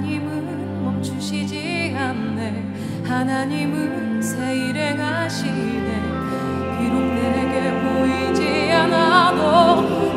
하나님은 멈추시지 않네. 하나님은 새 일행하시네. 비록 내게 보이지 않아도